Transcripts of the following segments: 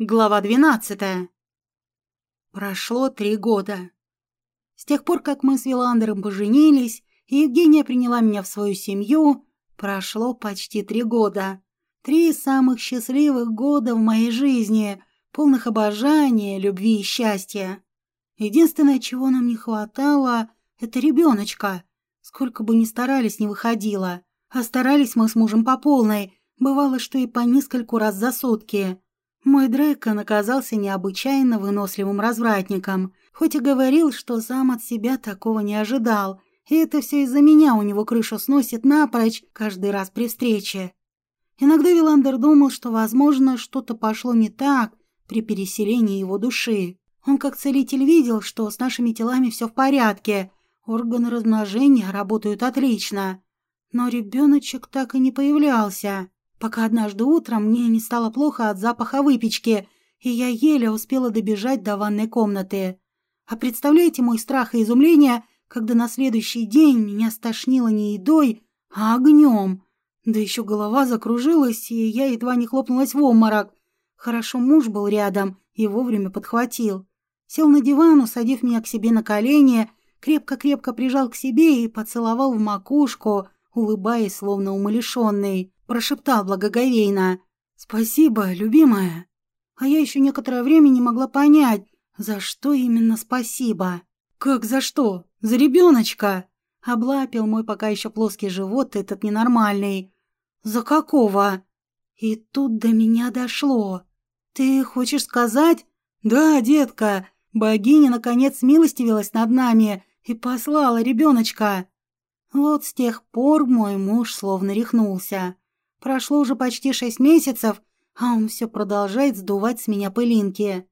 Глава двенадцатая. Прошло три года. С тех пор, как мы с Виландером поженились, и Евгения приняла меня в свою семью, прошло почти три года. Три самых счастливых года в моей жизни, полных обожания, любви и счастья. Единственное, чего нам не хватало, это ребеночка. Сколько бы ни старались, не выходило. А старались мы с мужем по полной, бывало, что и по нескольку раз за сутки. Мой Дрейкон оказался необычайно выносливым развратником, хоть и говорил, что сам от себя такого не ожидал, и это все из-за меня у него крышу сносит напрочь каждый раз при встрече. Иногда Виландер думал, что, возможно, что-то пошло не так при переселении его души. Он как целитель видел, что с нашими телами все в порядке, органы размножения работают отлично. Но ребеночек так и не появлялся пока однажды утром мне не стало плохо от запаха выпечки, и я еле успела добежать до ванной комнаты. А представляете мой страх и изумление, когда на следующий день меня стошнило не едой, а огнем. Да еще голова закружилась, и я едва не хлопнулась в обморок. Хорошо муж был рядом и вовремя подхватил. Сел на диван, усадив меня к себе на колени, крепко-крепко прижал к себе и поцеловал в макушку, улыбаясь, словно умалишенный прошептал благоговейно. «Спасибо, любимая». А я еще некоторое время не могла понять, за что именно спасибо. «Как за что? За ребеночка?» Облапил мой пока еще плоский живот этот ненормальный. «За какого?» И тут до меня дошло. «Ты хочешь сказать?» «Да, детка, богиня наконец милостивилась над нами и послала ребеночка». Вот с тех пор мой муж словно рехнулся. Прошло уже почти шесть месяцев, а он все продолжает сдувать с меня пылинки.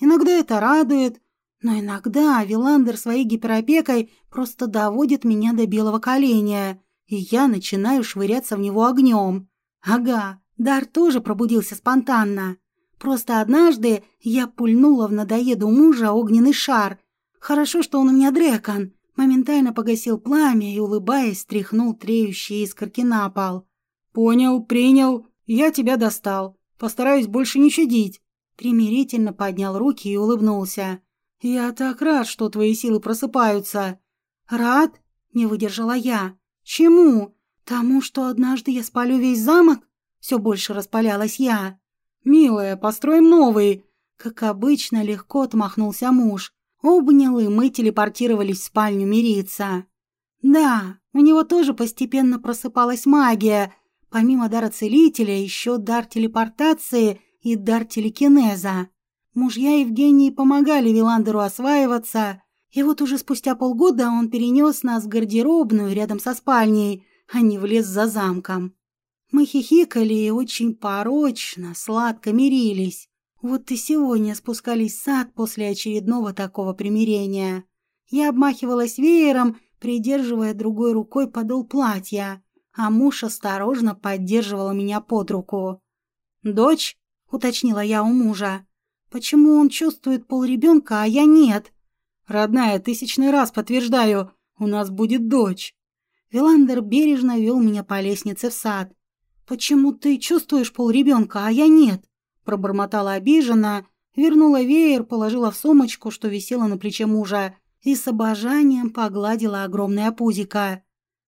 Иногда это радует, но иногда Виландер своей гиперопекой просто доводит меня до белого коленя, и я начинаю швыряться в него огнем. Ага, дар тоже пробудился спонтанно. Просто однажды я пульнула в надоеду мужа огненный шар. Хорошо, что он у меня дрекон. Моментально погасил пламя и, улыбаясь, стряхнул треющие искорки на пол. «Понял, принял. Я тебя достал. Постараюсь больше не щадить». Примирительно поднял руки и улыбнулся. «Я так рад, что твои силы просыпаются». «Рад?» — не выдержала я. «Чему? Тому, что однажды я спалю весь замок?» Все больше распалялась я. «Милая, построим новый!» Как обычно, легко отмахнулся муж. Обнял, и мы телепортировались в спальню мириться. Да, у него тоже постепенно просыпалась магия, Помимо дара целителя, еще дар телепортации и дар телекинеза. Мужья Евгении помогали Виландеру осваиваться, и вот уже спустя полгода он перенес нас в гардеробную рядом со спальней, а не в лес за замком. Мы хихикали и очень порочно, сладко мирились. Вот и сегодня спускались в сад после очередного такого примирения. Я обмахивалась веером, придерживая другой рукой подол платья а муж осторожно поддерживал меня под руку. «Дочь?» — уточнила я у мужа. «Почему он чувствует пол ребенка, а я нет?» «Родная, тысячный раз подтверждаю, у нас будет дочь». Виландер бережно вел меня по лестнице в сад. «Почему ты чувствуешь пол ребенка, а я нет?» Пробормотала обиженно, вернула веер, положила в сумочку, что висела на плече мужа, и с обожанием погладила огромное пузико.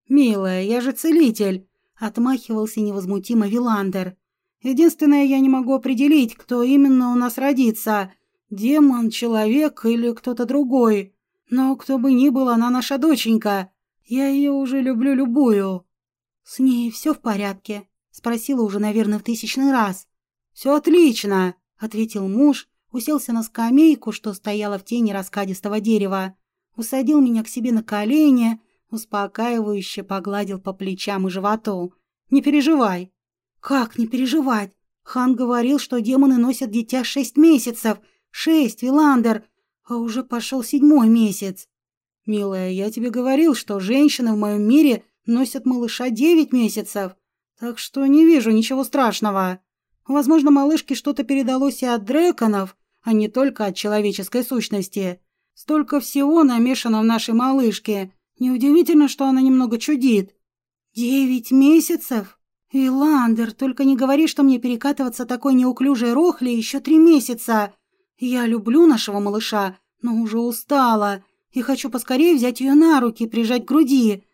«Милая, я же целитель!» — отмахивался невозмутимо Виландер. «Единственное, я не могу определить, кто именно у нас родится. Демон, человек или кто-то другой. Но кто бы ни был, она наша доченька. Я ее уже люблю любую». «С ней все в порядке?» — спросила уже, наверное, в тысячный раз. «Все отлично!» — ответил муж, уселся на скамейку, что стояла в тени раскадистого дерева, усадил меня к себе на колени Успокаивающе погладил по плечам и животу. «Не переживай». «Как не переживать? Хан говорил, что демоны носят дитя шесть месяцев. Шесть, Виландер. А уже пошел седьмой месяц». «Милая, я тебе говорил, что женщины в моем мире носят малыша девять месяцев. Так что не вижу ничего страшного. Возможно, малышке что-то передалось и от дреконов, а не только от человеческой сущности. Столько всего намешано в нашей малышке, Неудивительно, что она немного чудит. Девять месяцев? «Иландер, только не говори, что мне перекатываться такой неуклюжей рохли еще три месяца. Я люблю нашего малыша, но уже устала и хочу поскорее взять ее на руки, прижать к груди.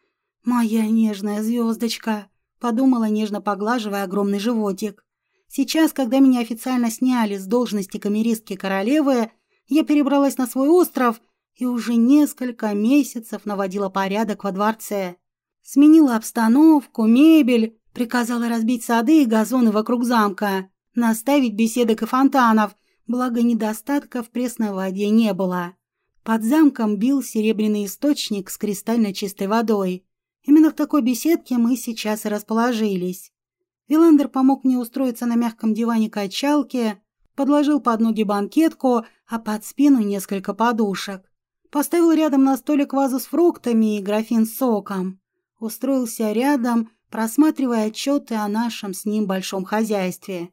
Моя нежная звездочка», — подумала, нежно поглаживая огромный животик. «Сейчас, когда меня официально сняли с должности камеристки королевы, я перебралась на свой остров и уже несколько месяцев наводила порядок во дворце. Сменила обстановку, мебель, Приказала разбить сады и газоны вокруг замка, наставить беседок и фонтанов, благо недостатка в пресной воде не было. Под замком бил серебряный источник с кристально чистой водой. Именно в такой беседке мы сейчас и расположились. Виландер помог мне устроиться на мягком диване качалки, подложил под ноги банкетку, а под спину несколько подушек. Поставил рядом на столик вазу с фруктами и графин с соком. Устроился рядом, просматривая отчеты о нашем с ним большом хозяйстве.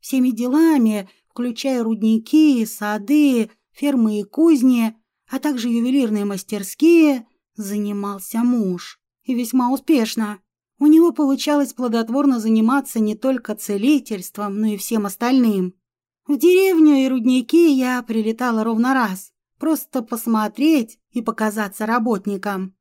Всеми делами, включая рудники, сады, фермы и кузни, а также ювелирные мастерские, занимался муж. И весьма успешно. У него получалось плодотворно заниматься не только целительством, но и всем остальным. В деревню и рудники я прилетала ровно раз, просто посмотреть и показаться работникам.